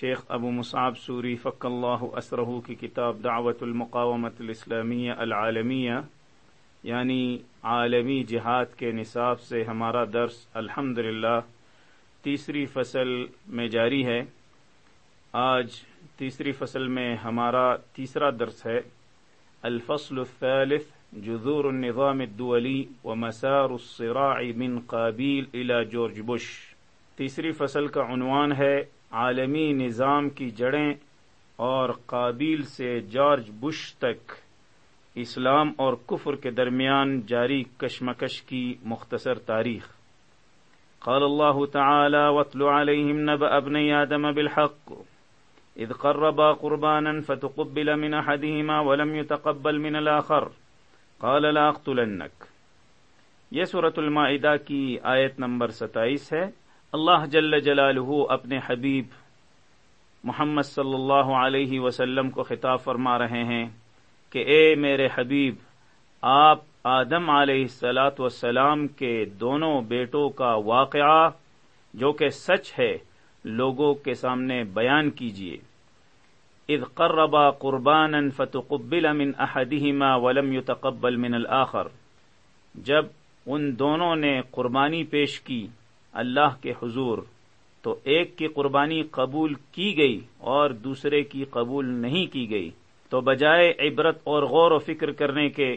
شیخ ابو Musab sorry فق اللہ اسرہ کی کتاب دعوت المقامت الاسلامیہ العالمیہ یعنی عالمی جہاد کے نصاب سے ہمارا درس الحمد تیسری فصل میں جاری ہے۔ آج تیسری فصل میں ہمارا تیسرا درس ہے۔ الفصل الثالث، جذور النظام الدولی و مسار الصراع من قابیل الى جورج بش۔ تیسری فصل کا عنوان ہے عالمی نظام کی جڑیں اور قابل سے جارج بش تک اسلام اور کفر کے درمیان جاری کشمکش کی مختصر تاریخ۔ قال اللہ تعالی واتل عليهم نبأ ابن آدم بالحق، اذ قربا قربانا فتقبل من احدهما ولم يتقبل من الاخر۔ قال لا اقتلنك یہ سورة المائدہ کی آیت نمبر ستائیس ہے۔ اللہ جل جلالہ اپنے حبیب محمد صلی اللہ علیہ وسلم کو خطاب فرما رہے ہیں کہ اے میرے حبیب، آپ آدم علیہ السلاۃ وسلام کے دونوں بیٹوں کا واقعہ جو کہ سچ ہے، لوگوں کے سامنے بیان کیجیے اذ قربا قربانا فتقبل من احدهما ولم يتقبل من الاخر۔ جب ان دونوں نے قربانی پیش کی اللہ کے حضور، تو ایک کی قربانی قبول کی گئی اور دوسرے کی قبول نہیں کی گئی۔ تو بجائے عبرت اور غور و فکر کرنے کے،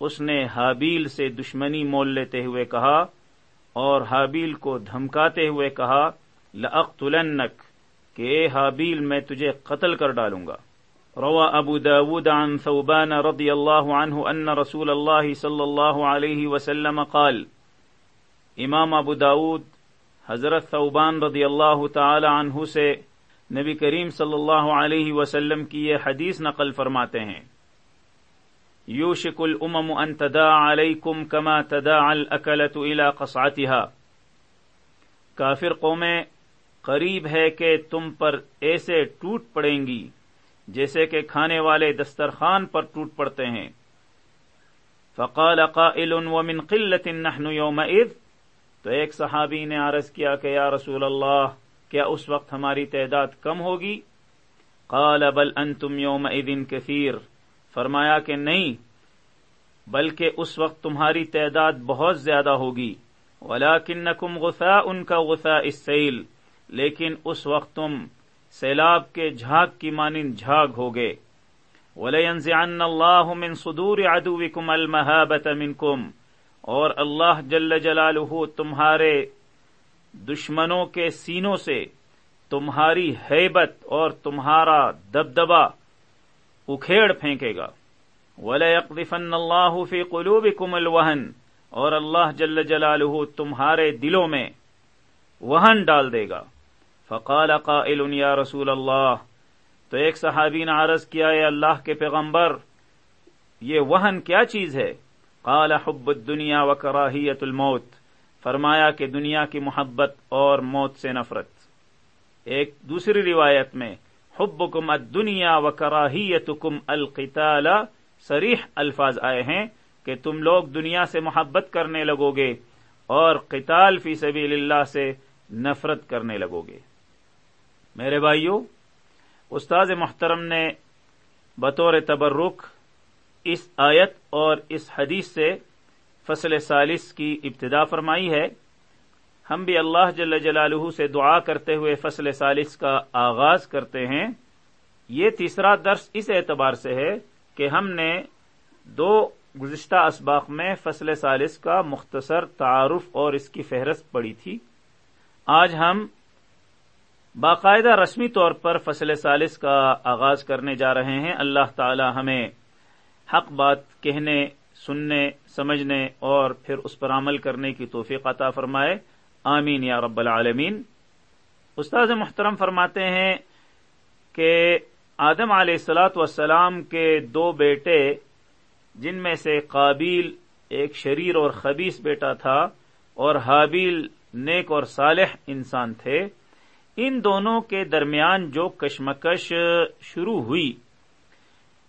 اس نے حابیل سے دشمنی مول لیتے ہوئے کہا اور حابیل کو دھمکاتے ہوئے کہا لنک کہ اے حابیل میں تجھے قتل کر ڈالوں گا۔ روا ابو داود عن ثوبان رضی اللہ عنہ ان رسول اللہ صلی اللہ علیہ وسلم قال امام ابو داود، حضرت ثوبان رضی اللہ تعالی عنہ سے نبی کریم صلی اللہ علیہ وسلم کی یہ حدیث نقل فرماتے ہیں۔ یوشک الامم ان تدا علیکم کما تدا الاکلت الى قصعتها کافر قومیں قریب ہے کہ تم پر ایسے ٹوٹ پڑیں گی جیسے کہ کھانے والے دسترخوان پر ٹوٹ پڑتے ہیں۔ فقال قائل ومن قلة نحن يومئذ تو ایک صحابی نے عرض کیا کہ یا رسول اللہ، کیا اس وقت ہماری تعداد کم ہوگی؟ قال، بل انتم یوم ادن کثیر۔ فرمایا کہ نہیں، بلکہ اس وقت تمہاری تعداد بہت زیادہ ہوگی۔ ولاکنکم غثاء ان کا غصہ اسیل لیکن اس وقت تم سیلاب کے جھاگ کی مانند جھاگ ہوگے۔ وَلَيَنزِعَنَّ اللَّهُ مِن صُدُورِ عَدُوِكُمْ الْمَهَابَةَ مِنْكُمْ۔ اور اللہ جل جلالہ تمہارے دشمنوں کے سینوں سے تمہاری حیبت اور تمہارا دبدبا اکھیڑ پھینکے گا۔ وَلَيَقْذِفَنَّ اللَّهُ فِي قُلُوبِكُمُ الْوَهَنِ۔ اور اللہ جل جلالہ تمہارے دلوں میں وہن ڈال دے گا۔ فقال قائل یا رسول اللہ تو ایک صحابی نے عرض کیا ہے اللہ کے پیغمبر، یہ وہن کیا چیز ہے؟ قال حب الدنیا و کراہیت الموت، فرمایا کہ دنیا کی محبت اور موت سے نفرت۔ ایک دوسری روایت میں حب کم دنیا و کراہیت کم القتال سریح الفاظ آئے ہیں کہ تم لوگ دنیا سے محبت کرنے لگو گے اور قتال فی سبیل اللہ سے نفرت کرنے لگو گے میرے بھائیو، استاذ محترم نے بطور تبرک اس آیت اور اس حدیث سے فصل سالس کی ابتدا فرمائی ہے۔ ہم بھی اللہ جل جلالہ سے دعا کرتے ہوئے فصل سالس کا آغاز کرتے ہیں۔ یہ تیسرا درس اس اعتبار سے ہے کہ ہم نے دو گزشتہ اسباق میں فصل سالس کا مختصر تعارف اور اس کی فہرست پڑی تھی۔ آج ہم باقاعدہ رسمی طور پر فصل سالس کا آغاز کرنے جا رہے ہیں۔ اللہ تعالی ہمیں حق بات کہنے، سننے، سمجھنے اور پھر اس پر عمل کرنے کی توفیق عطا فرمائے۔ آمین یا رب العالمین۔ استاذ محترم فرماتے ہیں کہ آدم علیہ السلاۃ وسلام کے دو بیٹے، جن میں سے قابیل ایک شریر اور خبیص بیٹا تھا اور حابیل نیک اور صالح انسان تھے، ان دونوں کے درمیان جو کشمکش شروع ہوئی۔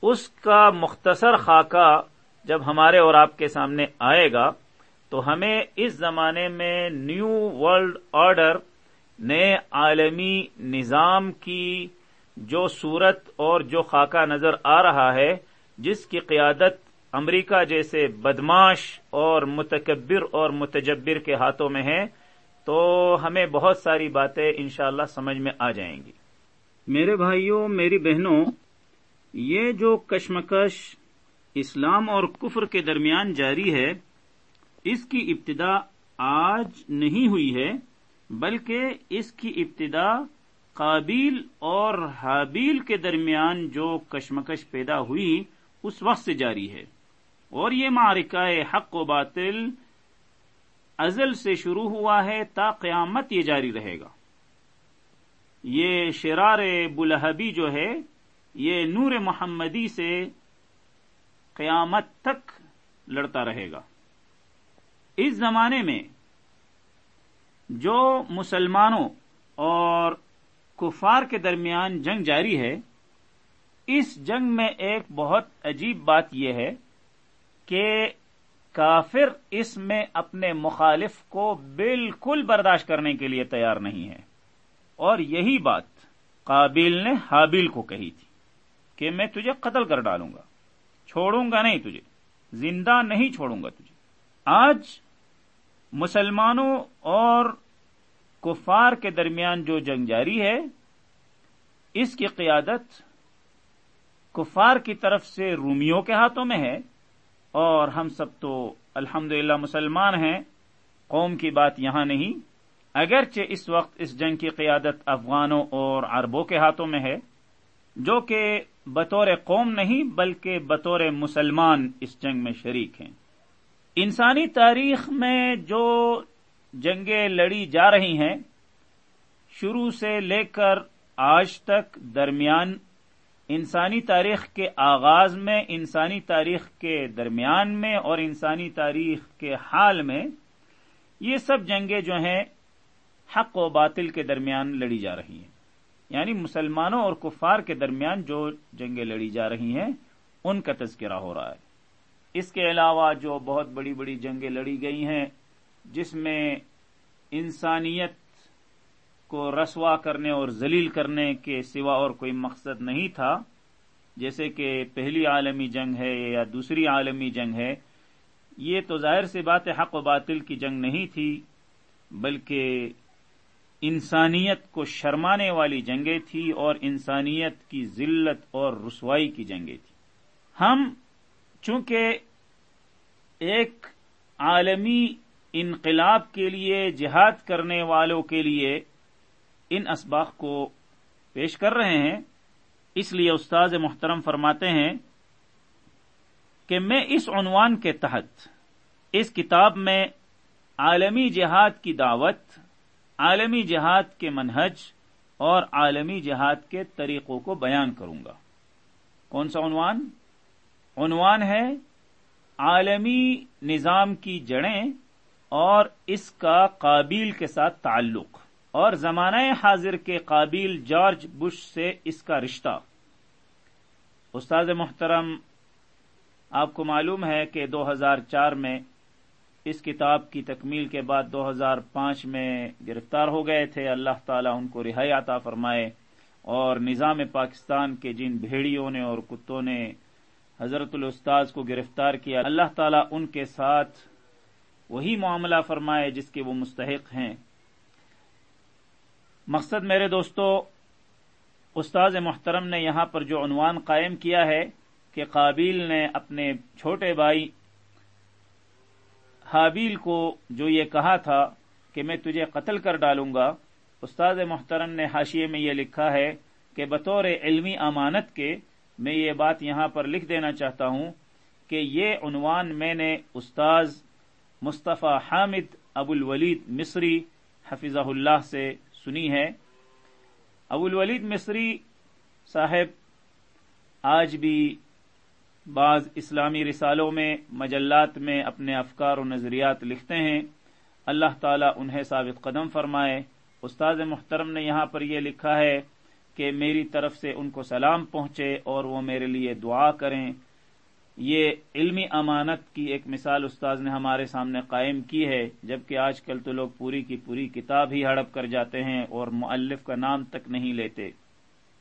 اس کا مختصر خاکہ جب ہمارے اور آپ کے سامنے آئے گا، تو ہمیں اس زمانے میں نیو ورلڈ آرڈر، نئے عالمی نظام کی جو صورت اور جو خاکہ نظر آ رہا ہے، جس کی قیادت امریکہ جیسے بدماش اور متکبر اور متجبر کے ہاتھوں میں ہے، تو ہمیں بہت ساری باتیں انشاءاللہ سمجھ میں آ جائیں گی۔ میرے بھائیوں، میری بہنوں یہ جو کشمکش اسلام اور کفر کے درمیان جاری ہے، اس کی ابتدا آج نہیں ہوئی ہے، بلکہ اس کی ابتدا قابیل اور حابیل کے درمیان جو کشمکش پیدا ہوئی، اس وقت سے جاری ہے۔ اور یہ معرکہ حق و باطل ازل سے شروع ہوا ہے تا قیامت یہ جاری رہے گا۔ یہ شرار بلحبی جو ہے یہ نور محمدی سے قیامت تک لڑتا رہے گا۔ اس زمانے میں جو مسلمانوں اور کفار کے درمیان جنگ جاری ہے، اس جنگ میں ایک بہت عجیب بات یہ ہے کہ کافر اس میں اپنے مخالف کو بالکل برداشت کرنے کے لیے تیار نہیں ہے۔ اور یہی بات قابل نے حابیل کو کہی تھی۔ کہ میں تجھے قتل کر ڈالوں گا۔ چھوڑوں گا نہیں تجھے۔ زندہ نہیں چھوڑوں گا تجھے۔ آج مسلمانوں اور کفار کے درمیان جو جنگ جاری ہے، اس کی قیادت کفار کی طرف سے رومیوں کے ہاتھوں میں ہے۔ اور ہم سب تو الحمد مسلمان ہیں، قوم کی بات یہاں نہیں۔ اگرچہ اس وقت اس جنگ کی قیادت افغانوں اور عربوں کے ہاتھوں میں ہے، جو کہ بطور قوم نہیں بلکہ بطور مسلمان اس جنگ میں شریک ہیں۔ انسانی تاریخ میں جو جنگیں لڑی جا رہی ہیں، شروع سے لے کر آج تک درمیان انسانی تاریخ کے آغاز میں، انسانی تاریخ کے درمیان میں اور انسانی تاریخ کے حال میں، یہ سب جنگیں جو ہیں حق و باطل کے درمیان لڑی جا رہی ہیں۔ یعنی مسلمانوں اور کفار کے درمیان جو جنگیں لڑی جا رہی ہیں، ان کا تذکرہ ہو رہا ہے۔ اس کے علاوہ جو بہت بڑی بڑی جنگیں لڑی گئی ہیں، جس میں انسانیت کو رسوا کرنے اور ذلیل کرنے کے سوا اور کوئی مقصد نہیں تھا، جیسے کہ پہلی عالمی جنگ ہے یا دوسری عالمی جنگ ہے، یہ تو ظاہر سی بات حق و باطل کی جنگ نہیں تھی، بلکہ انسانیت کو شرمانے والی جنگیں تھی اور انسانیت کی ذلت اور رسوائی کی جنگیں تھی۔ ہم چونکہ ایک عالمی انقلاب کے لیے، جہاد کرنے والوں کے لیے ان اسباق کو پیش کر رہے ہیں، اس لیے استاذ محترم فرماتے ہیں کہ میں اس عنوان کے تحت اس کتاب میں عالمی جہاد کی دعوت عالمی جہاد کے منہج اور عالمی جہاد کے طریقوں کو بیان کروں گا۔ کون سا عنوان؟ عنوان ہے عالمی نظام کی جڑیں اور اس کا قابل کے ساتھ تعلق اور زمانہ حاضر کے قابل جارج بش سے اس کا رشتہ۔ استاد محترم، آپ کو معلوم ہے کہ دو ہزار چار میں اس کتاب کی تکمیل کے بعد دو ہزار پانچ میں گرفتار ہو گئے تھے۔ اللہ تعالیٰ ان کو رہائی عطا فرمائے اور نظام پاکستان کے جن بھیڑیوں نے اور کتوں نے حضرت الاستاذ کو گرفتار کیا، اللہ تعالیٰ ان کے ساتھ وہی معاملہ فرمائے جس کے وہ مستحق ہیں۔ مقصد میرے دوستو، استاذ محترم نے یہاں پر جو عنوان قائم کیا ہے کہ قابیل نے اپنے چھوٹے بھائی حابیل کو جو یہ کہا تھا کہ میں تجھے قتل کر ڈالوں گا، استاد محترم نے حاشیے میں یہ لکھا ہے کہ بطور علمی امانت کے میں یہ بات یہاں پر لکھ دینا چاہتا ہوں کہ یہ عنوان میں نے استاذ مصطفی حامد ابو الولید مصری حفظہ اللہ سے سنی ہے۔ ابو الولید مصری صاحب، آج بھی بعض اسلامی رسالوں میں، مجلات میں اپنے افکار و نظریات لکھتے ہیں۔ اللہ تعالیٰ انہیں ثابت قدم فرمائے۔ استاد محترم نے یہاں پر یہ لکھا ہے کہ میری طرف سے ان کو سلام پہنچے اور وہ میرے لیے دعا کریں۔ یہ علمی امانت کی ایک مثال استاذ نے ہمارے سامنے قائم کی ہے، جبکہ آج کل تو لوگ پوری کی پوری کتاب ہی ہڑپ کر جاتے ہیں اور مؤلف کا نام تک نہیں لیتے۔